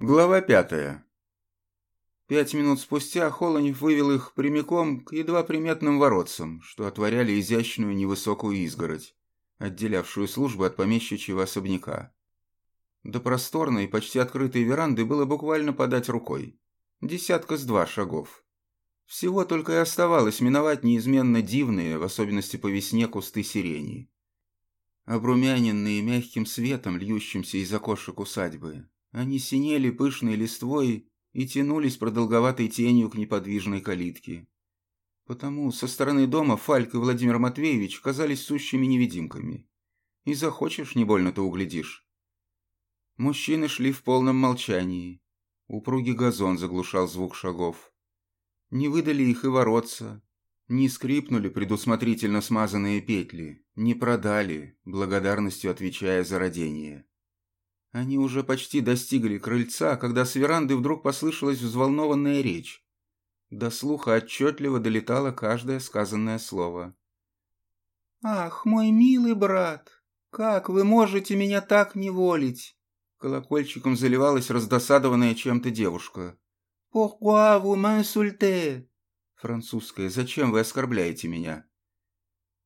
Глава пятая. Пять минут спустя Холонев вывел их прямиком к едва приметным воротцам, что отворяли изящную невысокую изгородь, отделявшую службу от помещичьего особняка. До просторной, почти открытой веранды было буквально подать рукой. Десятка с два шагов. Всего только и оставалось миновать неизменно дивные, в особенности по весне, кусты сирени. Обрумяненные мягким светом, льющимся из окошек усадьбы, они синели пышной листвой и тянулись продолговатой тенью к неподвижной калитке. Потому со стороны дома Фальк и Владимир Матвеевич казались сущими невидимками. И захочешь, не больно-то углядишь. Мужчины шли в полном молчании. Упругий газон заглушал звук шагов. Не выдали их и воротца, не скрипнули предусмотрительно смазанные петли, не продали, благодарностью отвечая за родение. Они уже почти достигли крыльца, когда с веранды вдруг послышалась взволнованная речь. До слуха отчетливо долетало каждое сказанное слово. «Ах, мой милый брат, как вы можете меня так неволить?» Колокольчиком заливалась раздосадованная чем-то девушка. «Pourquoi vous m'insultez?» Французская, зачем вы оскорбляете меня?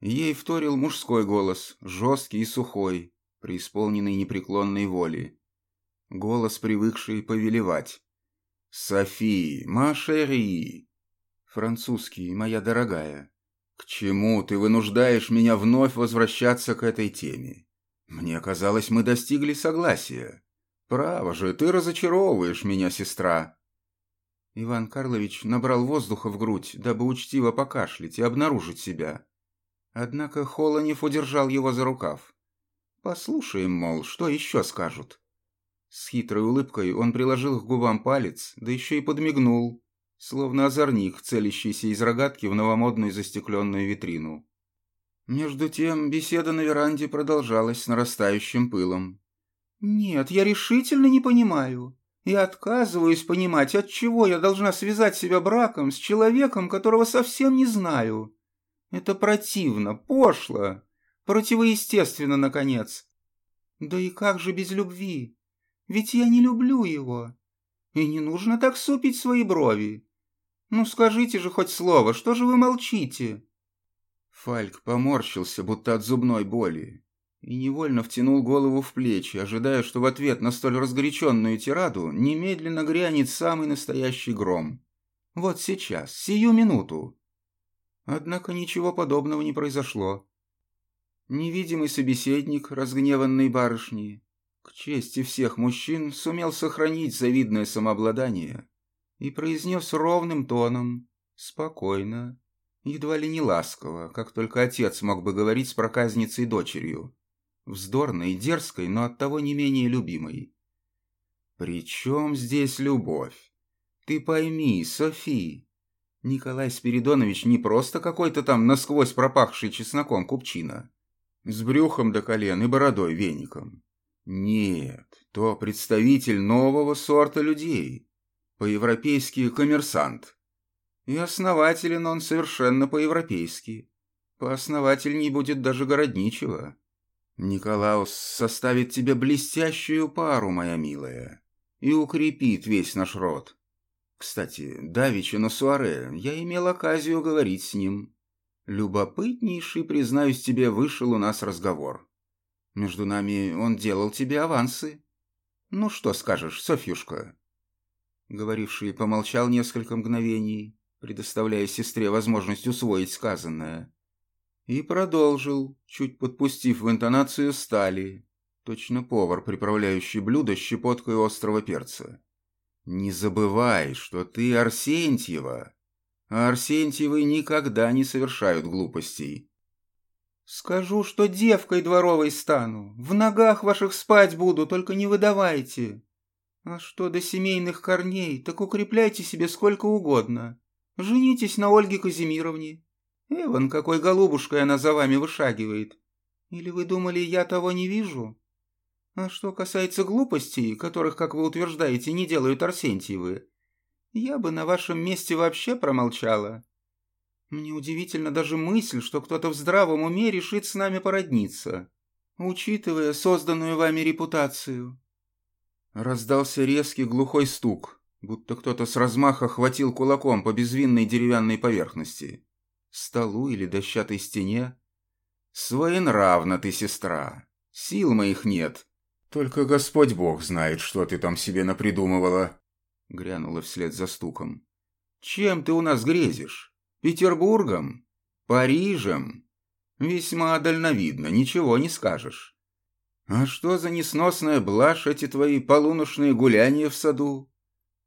Ей вторил мужской голос, жесткий и сухой, преисполненный непреклонной воли. Голос, привыкший повелевать. «Софи, машери!» Французский, моя дорогая. «К чему ты вынуждаешь меня вновь возвращаться к этой теме? Мне казалось, мы достигли согласия. Право же, ты разочаровываешь меня, сестра!» Иван Карлович набрал воздуха в грудь, дабы учтиво покашлять и обнаружить себя. Однако Холонев удержал его за рукав. Послушаем, мол, что еще скажут. С хитрой улыбкой он приложил к губам палец, да еще и подмигнул, словно озорник, целящийся из рогатки в новомодную застекленную витрину. Между тем беседа на веранде продолжалась с нарастающим пылом. «Нет, я решительно не понимаю. Я отказываюсь понимать, от чего я должна связать себя браком с человеком, которого совсем не знаю. Это противно, пошло, Противоестественно, наконец. Да и как же без любви? Ведь я не люблю его. И не нужно так супить свои брови. Ну скажите же хоть слово, что же вы молчите?» Фальк поморщился, будто от зубной боли, и невольно втянул голову в плечи, ожидая, что в ответ на столь разгоряченную тираду немедленно грянет самый настоящий гром. Вот сейчас, сию минуту. Однако ничего подобного не произошло. Невидимый собеседник разгневанной барышни, к чести всех мужчин, сумел сохранить завидное самообладание и произнес ровным тоном, спокойно, едва ли не ласково, как только отец мог бы говорить с проказницей дочерью, вздорной, дерзкой, но оттого не менее любимой. «При чем здесь любовь? Ты пойми, Софи, Николай Спиридонович не просто какой-то там насквозь пропахший чесноком купчина, с брюхом до колен и бородой веником. Нет, то представитель нового сорта людей, по-европейски коммерсант. И основателен он совершенно по-европейски. Поосновательней будет даже городничего. Николаус составит тебе блестящую пару, моя милая, и укрепит весь наш род. Кстати, давеча на Суаре я имел оказию говорить с ним. Любопытнейший, признаюсь тебе, вышел у нас разговор. Между нами он делал тебе авансы. Ну что скажешь, Софьюшка?» Говоривший помолчал несколько мгновений, предоставляя сестре возможность усвоить сказанное. И продолжил, чуть подпустив в интонацию стали, точно повар, приправляющий блюдо щепоткой острого перца. «Не забывай, что ты Арсентьева, а Арсентьевы никогда не совершают глупостей. «Скажу, что девкой дворовой стану, в ногах ваших спать буду, только не выдавайте. А что до семейных корней, так укрепляйте себе сколько угодно. Женитесь на Ольге Казимировне. Эван, какой голубушкой она за вами вышагивает. Или вы думали, я того не вижу? А что касается глупостей, которых, как вы утверждаете, не делают Арсентьевы, я бы на вашем месте вообще промолчала. Мне удивительно даже мысль, что кто-то в здравом уме решит с нами породниться, учитывая созданную вами репутацию. Раздался резкий глухой стук, будто кто-то с размаха хватил кулаком по безвинной деревянной поверхности. Столу или дощатой стене. Своенравна ты, сестра. Сил моих нет. Только Господь Бог знает, что ты там себе напридумывала. Грянула вслед за стуком. Чем ты у нас грезишь? Петербургом? Парижем? Весьма дальновидно, ничего не скажешь. А что за несносная блажь эти твои полуношные гуляния в саду?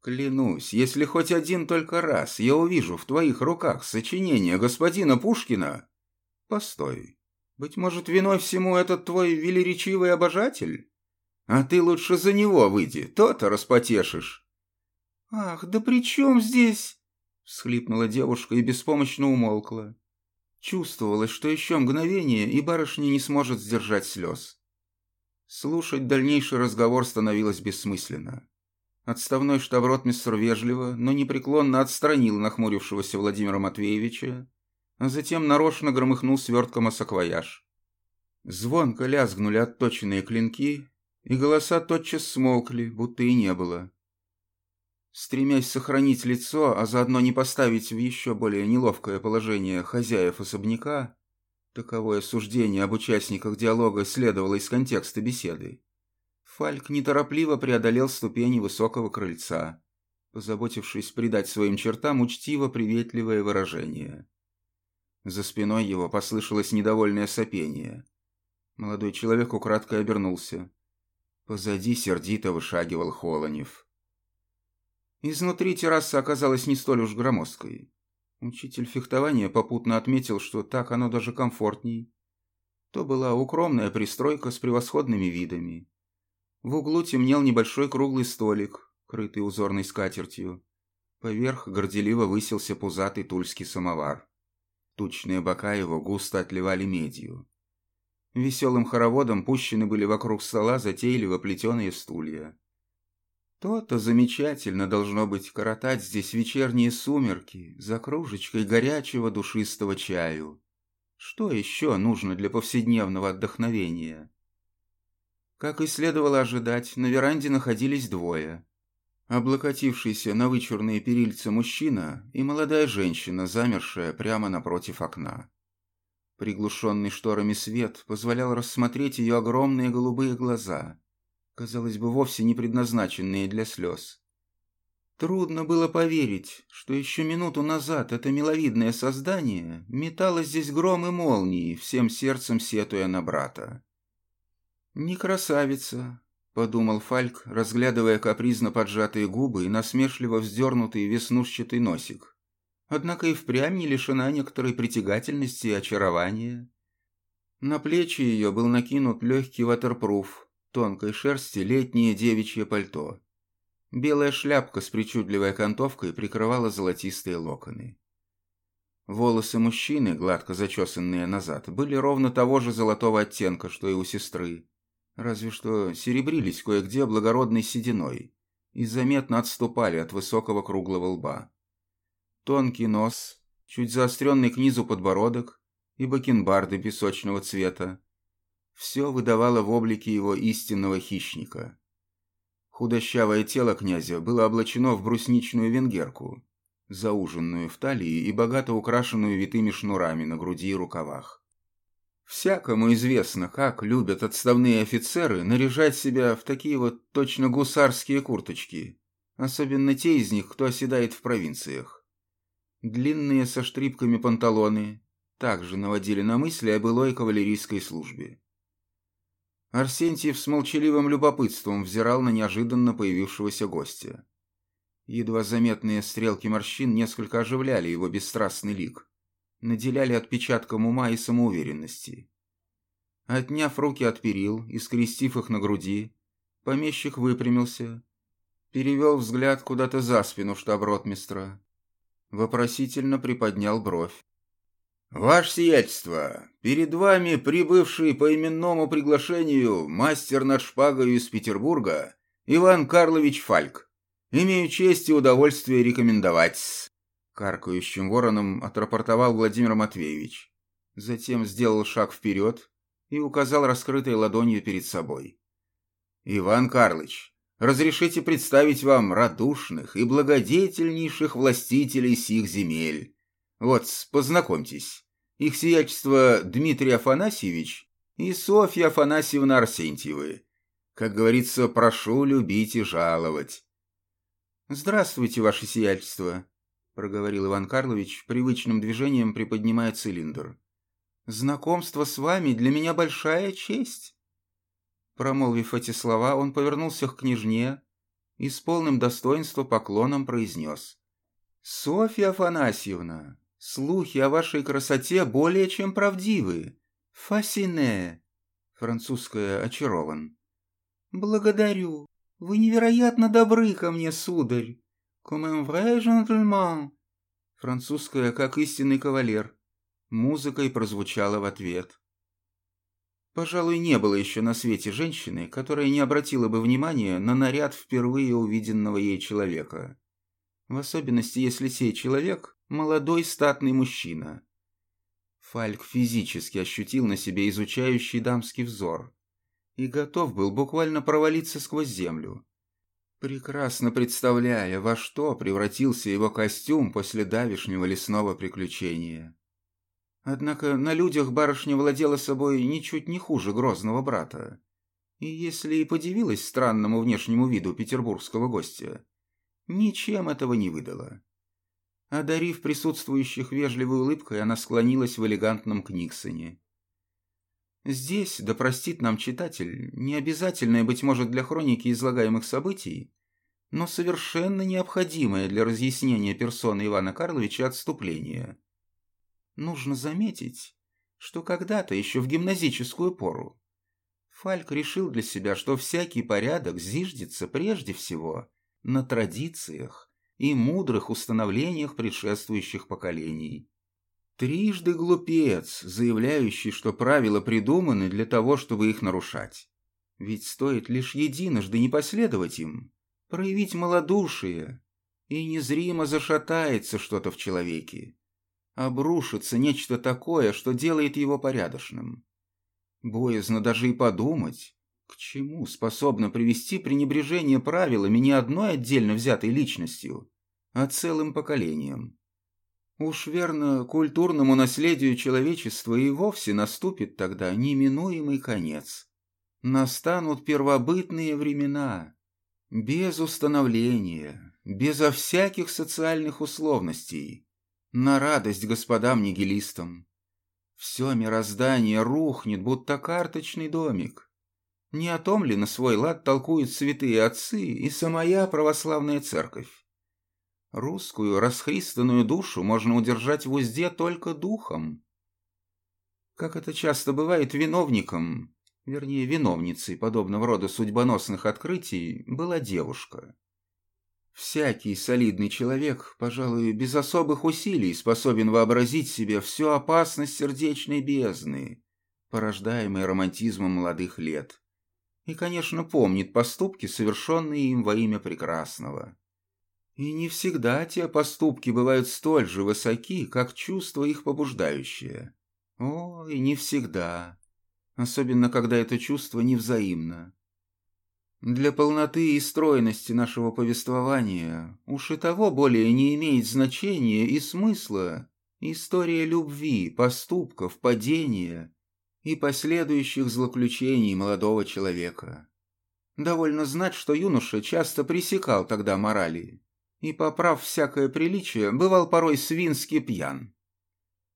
Клянусь, если хоть один только раз я увижу в твоих руках сочинение господина Пушкина... Постой, быть может, виной всему этот твой велеречивый обожатель? А ты лучше за него выйди, то-то распотешишь. Ах, да при чем здесь? Всхлипнула девушка и беспомощно умолкла. Чувствовалось, что еще мгновение, и барышня не сможет сдержать слез. Слушать дальнейший разговор становилось бессмысленно. Отставной штаб-ротмистр вежливо, но непреклонно отстранил нахмурившегося Владимира Матвеевича, а затем нарочно громыхнул свертком осаквояж. Звонко лязгнули отточенные клинки, и голоса тотчас смолкли, будто и не было. Стремясь сохранить лицо, а заодно не поставить в еще более неловкое положение хозяев особняка, таковое суждение об участниках диалога следовало из контекста беседы, Фальк неторопливо преодолел ступени высокого крыльца, позаботившись придать своим чертам учтиво-приветливое выражение. За спиной его послышалось недовольное сопение. Молодой человек украдкой обернулся. Позади сердито вышагивал Холонев. Изнутри терраса оказалась не столь уж громоздкой. Учитель фехтования попутно отметил, что так оно даже комфортней. То была укромная пристройка с превосходными видами. В углу темнел небольшой круглый столик, крытый узорной скатертью. Поверх горделиво высился пузатый тульский самовар. Тучные бока его густо отливали медью. Веселым хороводом пущены были вокруг стола затейливо плетеные стулья. То-то замечательно должно быть коротать здесь вечерние сумерки за кружечкой горячего душистого чаю. Что еще нужно для повседневного отдохновения? Как и следовало ожидать, на веранде находились двое. Облокотившийся на вычурные перильца мужчина и молодая женщина, замершая прямо напротив окна. Приглушенный шторами свет позволял рассмотреть ее огромные голубые глаза, казалось бы, вовсе не предназначенные для слез. Трудно было поверить, что еще минуту назад это миловидное создание метало здесь гром и молнии, всем сердцем сетуя на брата. «Не красавица», — подумал Фальк, разглядывая капризно поджатые губы и насмешливо вздернутый веснушчатый носик. Однако и впрямь не лишена некоторой притягательности и очарования. На плечи ее был накинут легкий ватерпруф, тонкой шерсти летнее девичье пальто. Белая шляпка с причудливой окантовкой прикрывала золотистые локоны. Волосы мужчины, гладко зачесанные назад, были ровно того же золотого оттенка, что и у сестры, разве что серебрились кое-где благородной сединой и заметно отступали от высокого круглого лба. Тонкий нос, чуть заостренный к низу подбородок и бакенбарды песочного цвета. Все выдавало в облике его истинного хищника. Худощавое тело князя было облачено в брусничную венгерку, зауженную в талии и богато украшенную витыми шнурами на груди и рукавах. Всякому известно, как любят отставные офицеры наряжать себя в такие вот точно гусарские курточки, особенно те из них, кто оседает в провинциях. Длинные со штрипками панталоны также наводили на мысли о былой кавалерийской службе. Арсентьев с молчаливым любопытством взирал на неожиданно появившегося гостя. Едва заметные стрелки морщин несколько оживляли его бесстрастный лик наделяли отпечатком ума и самоуверенности. Отняв руки от перил и скрестив их на груди, помещик выпрямился, перевел взгляд куда-то за спину штаб-ротмистра, вопросительно приподнял бровь. «Ваше сиятельство, перед вами прибывший по именному приглашению мастер над шпагою из Петербурга Иван Карлович Фальк. Имею честь и удовольствие рекомендовать Каркающим вороном отрапортовал Владимир Матвеевич. Затем сделал шаг вперед и указал раскрытой ладонью перед собой. «Иван Карлыч, разрешите представить вам радушных и благодетельнейших властителей сих земель. Вот, познакомьтесь, их сиятельство Дмитрий Афанасьевич и Софья Афанасьевна Арсентьевы. Как говорится, прошу любить и жаловать. «Здравствуйте, ваше сиятельство», — проговорил Иван Карлович, привычным движением приподнимая цилиндр. «Знакомство с вами для меня большая честь». Промолвив эти слова, он повернулся к княжне и с полным достоинством поклоном произнес. «Софья Афанасьевна, слухи о вашей красоте более чем правдивы. Фасине, французское «очарован». «Благодарю. Вы невероятно добры ко мне, сударь. Comme vrai gentleman». Французская, как истинный кавалер. Музыкой прозвучала в ответ. Пожалуй, не было еще на свете женщины, которая не обратила бы внимания на наряд впервые увиденного ей человека. В особенности, если сей человек – молодой статный мужчина. Фальк физически ощутил на себе изучающий дамский взор и готов был буквально провалиться сквозь землю. Прекрасно представляя, во что превратился его костюм после давешнего лесного приключения. Однако на людях барышня владела собой ничуть не хуже грозного брата. И если и подивилась странному внешнему виду петербургского гостя, ничем этого не выдала. Одарив присутствующих вежливой улыбкой, она склонилась в элегантном книгсоне. Здесь, да простит нам читатель, не обязательное, быть может, для хроники излагаемых событий, но совершенно необходимое для разъяснения персоны Ивана Карловича отступление. Нужно заметить, что когда-то, еще в гимназическую пору, Фальк решил для себя, что всякий порядок зиждется прежде всего на традициях и мудрых установлениях предшествующих поколений. Трижды глупец, заявляющий, что правила придуманы для того, чтобы их нарушать. Ведь стоит лишь единожды не последовать им, проявить малодушие, и незримо зашатается что-то в человеке. Обрушится нечто такое, что делает его порядочным. Боязно даже и подумать, к чему способно привести пренебрежение правилами не одной отдельно взятой личностью, а целым поколением. Уж верно, культурному наследию человечества и вовсе наступит тогда неминуемый конец. Настанут первобытные времена, без установления, безо всяких социальных условностей, на радость господам-нигилистам. Все мироздание рухнет, будто карточный домик. Не о том ли на свой лад толкуют святые отцы и самая православная церковь? Русскую расхристанную душу можно удержать в узде только духом. Как это часто бывает виновником, вернее виновницей подобного рода судьбоносных открытий, была девушка. Всякий солидный человек, пожалуй, без особых усилий способен вообразить себе всю опасность сердечной бездны, порождаемой романтизмом молодых лет. И, конечно, помнит поступки, совершенные им во имя прекрасного. И не всегда те поступки бывают столь же высоки, как чувства их побуждающие. О, и не всегда. Особенно, когда это чувство невзаимно. Для полноты и стройности нашего повествования уж и того более не имеет значения и смысла история любви, поступков, падения и последующих злоключений молодого человека. Довольно знать, что юноша часто пресекал тогда морали и, поправ всякое приличие, бывал порой свински пьян.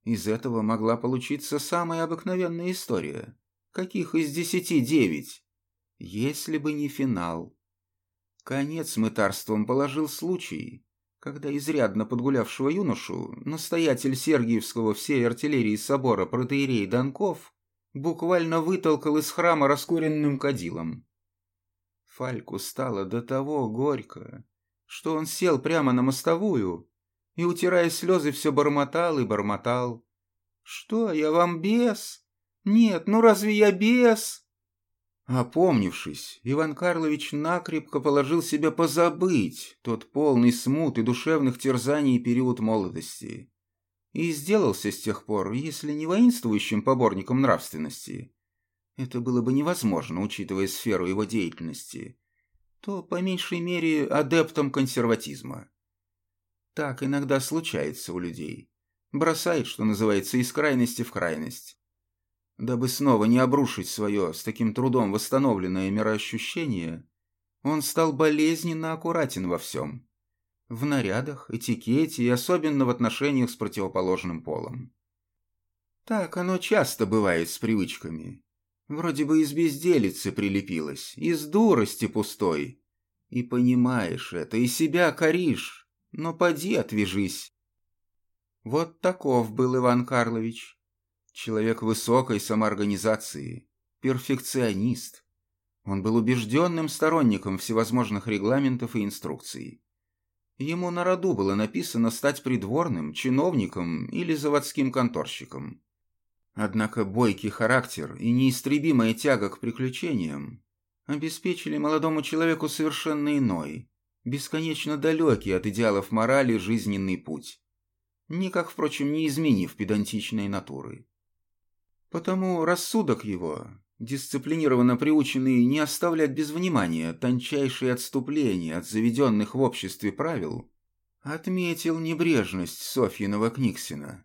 Из этого могла получиться самая обыкновенная история, каких из десяти девять, если бы не финал. Конец мытарством положил случай, когда изрядно подгулявшего юношу настоятель Сергиевского всей артиллерии собора протеерей Донков буквально вытолкал из храма раскуренным кадилом. Фальку стало до того горько, что он сел прямо на мостовую и, утирая слезы, все бормотал и бормотал. «Что, я вам бес? Нет, ну разве я бес?» Опомнившись, Иван Карлович накрепко положил себя позабыть тот полный смут и душевных терзаний период молодости и сделался с тех пор, если не воинствующим поборником нравственности, это было бы невозможно, учитывая сферу его деятельности, то по меньшей мере адептом консерватизма. Так иногда случается у людей. Бросает, что называется, из крайности в крайность. Дабы снова не обрушить свое с таким трудом восстановленное мироощущение, он стал болезненно аккуратен во всем. В нарядах, этикете и особенно в отношениях с противоположным полом. Так оно часто бывает с привычками. Вроде бы из безделицы прилепилась, из дурости пустой. И понимаешь это, и себя коришь, но поди отвяжись. Вот таков был Иван Карлович. Человек высокой самоорганизации, перфекционист. Он был убежденным сторонником всевозможных регламентов и инструкций. Ему на роду было написано стать придворным, чиновником или заводским конторщиком. Однако бойкий характер и неистребимая тяга к приключениям обеспечили молодому человеку совершенно иной, бесконечно далекий от идеалов морали жизненный путь, никак, впрочем, не изменив педантичной натуры. Потому рассудок его, дисциплинированно приученный не оставлять без внимания тончайшие отступления от заведенных в обществе правил, отметил небрежность Софьиного Книксина.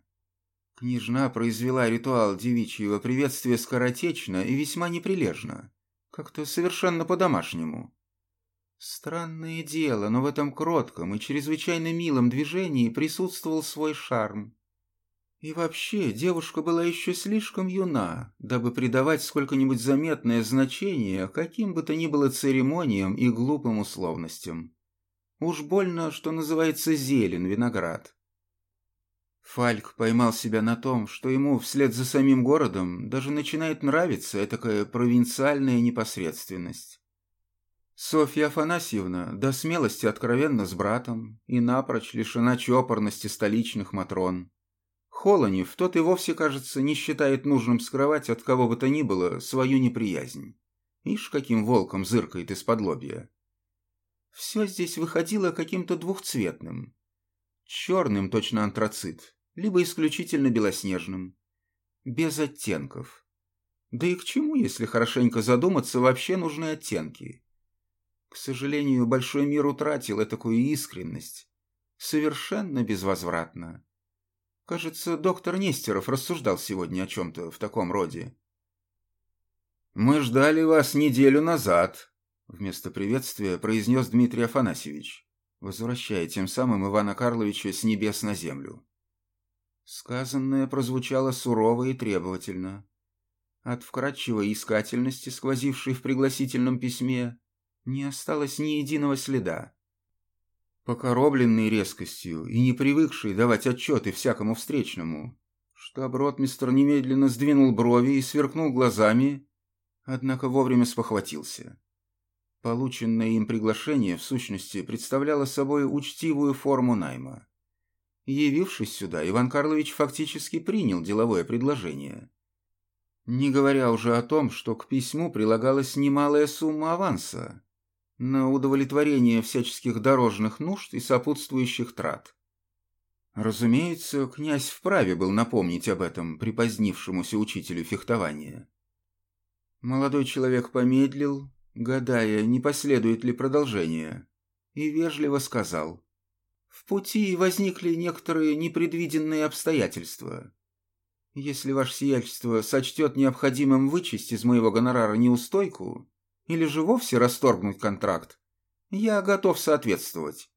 Княжна произвела ритуал девичьего приветствия скоротечно и весьма неприлежно, как-то совершенно по-домашнему. Странное дело, но в этом кротком и чрезвычайно милом движении присутствовал свой шарм. И вообще, девушка была еще слишком юна, дабы придавать сколько-нибудь заметное значение каким бы то ни было церемониям и глупым условностям. Уж больно, что называется, зелен виноград. Фальк поймал себя на том, что ему вслед за самим городом даже начинает нравиться такая провинциальная непосредственность. Софья Афанасьевна до смелости откровенно с братом и напрочь лишена чопорности столичных матрон. Холонев, тот и вовсе, кажется, не считает нужным скрывать от кого бы то ни было свою неприязнь. Ишь, каким волком зыркает из-под лобья. Все здесь выходило каким-то двухцветным. Черным точно антрацит, либо исключительно белоснежным. Без оттенков. Да и к чему, если хорошенько задуматься, вообще нужны оттенки? К сожалению, большой мир утратил такую искренность. Совершенно безвозвратно. Кажется, доктор Нестеров рассуждал сегодня о чем-то в таком роде. «Мы ждали вас неделю назад», — вместо приветствия произнес Дмитрий Афанасьевич, возвращая тем самым Ивана Карловича с небес на землю. Сказанное прозвучало сурово и требовательно. От вкрадчивой искательности, сквозившей в пригласительном письме, не осталось ни единого следа. Покоробленный резкостью и не привыкший давать отчеты всякому встречному, штаб-ротмистр немедленно сдвинул брови и сверкнул глазами, однако вовремя спохватился. Полученное им приглашение, в сущности, представляло собой учтивую форму найма. Явившись сюда, Иван Карлович фактически принял деловое предложение. Не говоря уже о том, что к письму прилагалась немалая сумма аванса, на удовлетворение всяческих дорожных нужд и сопутствующих трат. Разумеется, князь вправе был напомнить об этом припозднившемуся учителю фехтования. Молодой человек помедлил, гадая, не последует ли продолжение, и вежливо сказал. «В пути возникли некоторые непредвиденные обстоятельства. Если ваше сиятельство сочтет необходимым вычесть из моего гонорара неустойку, или же вовсе расторгнуть контракт, я готов соответствовать.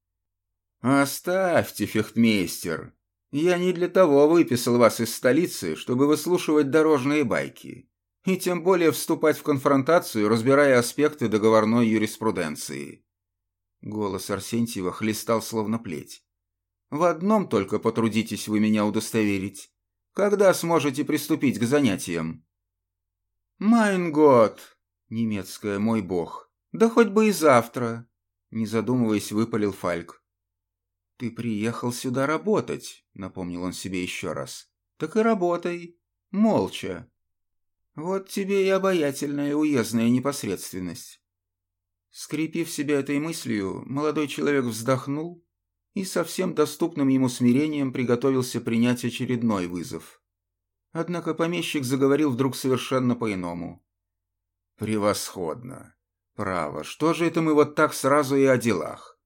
Оставьте, фехтмейстер. Я не для того выписал вас из столицы, чтобы выслушивать дорожные байки. И тем более вступать в конфронтацию, разбирая аспекты договорной юриспруденции. Голос Арсентьева хлестал словно плеть. В одном только потрудитесь вы меня удостоверить. Когда сможете приступить к занятиям? «Майн год!» Немецкая, мой бог. Да хоть бы и завтра. Не задумываясь, выпалил Фальк. Ты приехал сюда работать, напомнил он себе еще раз. Так и работай. Молча. Вот тебе и обаятельная уездная непосредственность. Скрепив себя этой мыслью, молодой человек вздохнул и со всем доступным ему смирением приготовился принять очередной вызов. Однако помещик заговорил вдруг совершенно по-иному. «Превосходно! Право, что же это мы вот так сразу и о делах?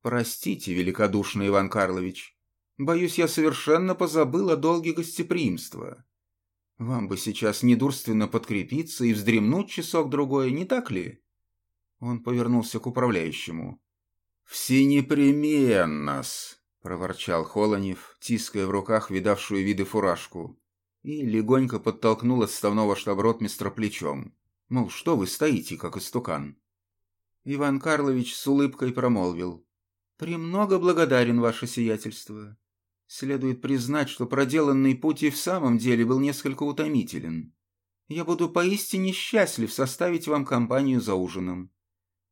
Простите, великодушный Иван Карлович. Боюсь, я совершенно позабыл о долге гостеприимства. Вам бы сейчас недурственно подкрепиться и вздремнуть часок-другой, не так ли?» Он повернулся к управляющему. «Все непременно-с!» проворчал Холонев, тиская в руках видавшую виды фуражку, и легонько подтолкнул отставного штаб-ротмистра плечом. Мол, что вы стоите, как истукан? Иван Карлович с улыбкой промолвил. «Премного благодарен, ваше сиятельство. Следует признать, что проделанный путь и в самом деле был несколько утомителен. Я буду поистине счастлив составить вам компанию за ужином».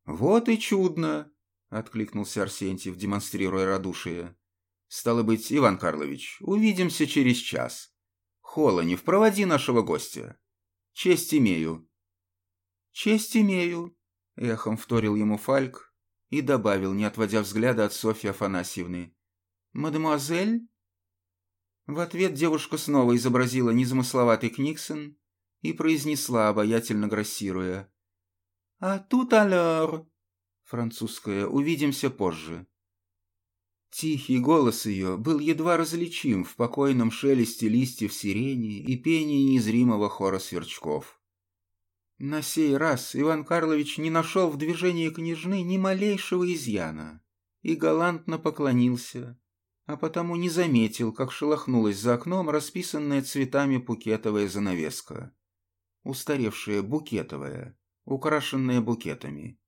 «Вот и чудно!» — откликнулся Арсентьев, демонстрируя радушие. «Стало быть, Иван Карлович, увидимся через час. Холонев, проводи нашего гостя. Честь имею». «Честь имею», — эхом вторил ему Фальк и добавил, не отводя взгляда от Софьи Афанасьевны. «Мадемуазель?» В ответ девушка снова изобразила незамысловатый Книксон и произнесла, обаятельно грассируя. «А тут алёр!» Французская «Увидимся позже». Тихий голос ее был едва различим в покойном шелесте листьев сирени и пении незримого хора сверчков. На сей раз Иван Карлович не нашел в движении княжны ни малейшего изъяна и галантно поклонился, а потому не заметил, как шелохнулась за окном расписанная цветами букетовая занавеска. Устаревшая букетовая, украшенная букетами.